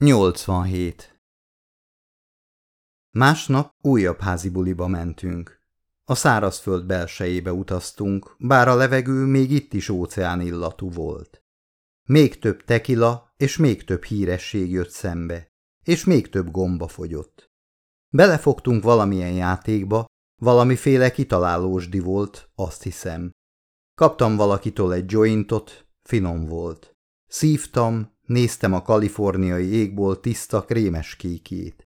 87. Másnap újabb házi buliba mentünk. A szárazföld belsejébe utaztunk, bár a levegő még itt is óceán illatú volt. Még több tekila és még több híresség jött szembe, és még több gomba fogyott. Belefogtunk valamilyen játékba, valamiféle kitalálósdi volt, azt hiszem. Kaptam valakitől egy jointot, finom volt. Szívtam, Néztem a kaliforniai égból tiszta krémes kékjét.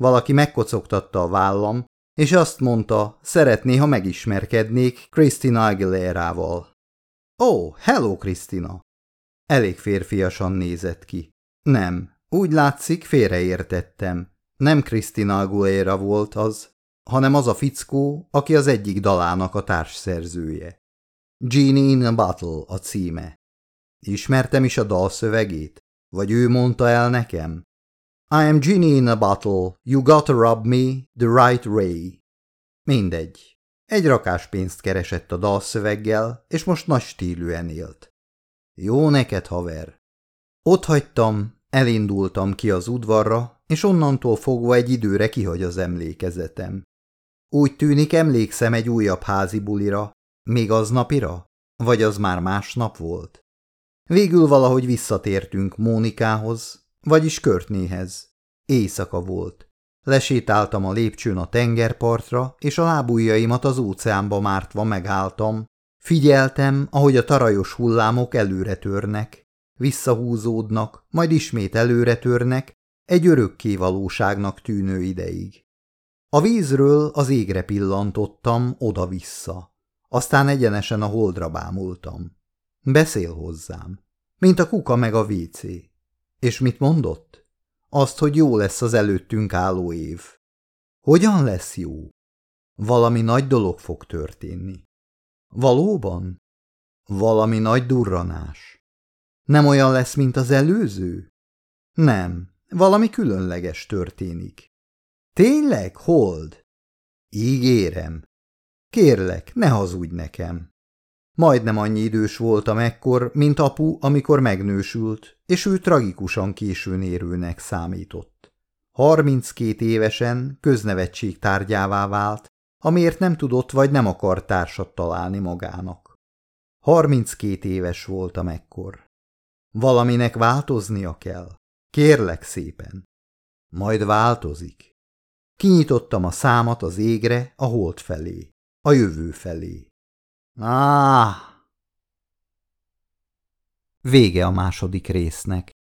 Valaki megkocogtatta a vállam, és azt mondta, szeretné, ha megismerkednék Christina Aguilera-val. Ó, oh, hello, Christina! Elég férfiasan nézett ki. Nem, úgy látszik, félreértettem. Nem Christina Aguilera volt az, hanem az a fickó, aki az egyik dalának a társszerzője. Genie in a Battle a címe. Ismertem is a dal szövegét? Vagy ő mondta el nekem? I am genie in a bottle, you gotta rub me the right way. Mindegy. Egy rakás pénzt keresett a dalszöveggel, és most nagy stílűen élt. Jó neked, haver. Ott hagytam, elindultam ki az udvarra, és onnantól fogva egy időre kihagy az emlékezetem. Úgy tűnik, emlékszem egy újabb házi bulira, még aznapira, vagy az már másnap volt. Végül valahogy visszatértünk Mónikához, vagyis Körtnéhez. Éjszaka volt. Lesétáltam a lépcsőn a tengerpartra, és a lábujjaimat az óceánba mártva megálltam. Figyeltem, ahogy a tarajos hullámok előre törnek, visszahúzódnak, majd ismét előre törnek, egy örökké valóságnak tűnő ideig. A vízről az égre pillantottam oda-vissza, aztán egyenesen a holdra bámultam. Beszél hozzám. Mint a kuka meg a vécé. És mit mondott? Azt, hogy jó lesz az előttünk álló év. Hogyan lesz jó? Valami nagy dolog fog történni. Valóban? Valami nagy durranás. Nem olyan lesz, mint az előző? Nem, valami különleges történik. Tényleg, Hold? Ígérem. Kérlek, ne hazudj nekem. Majdnem annyi idős voltam ekkor, mint apu, amikor megnősült, és ő tragikusan későn érőnek számított. Harminckét évesen köznevetség tárgyává vált, amiért nem tudott vagy nem akart társat találni magának. Harminckét éves voltam ekkor. Valaminek változnia kell. Kérlek szépen. Majd változik. Kinyitottam a számat az égre, a hold felé, a jövő felé. Ah! Vége a második résznek.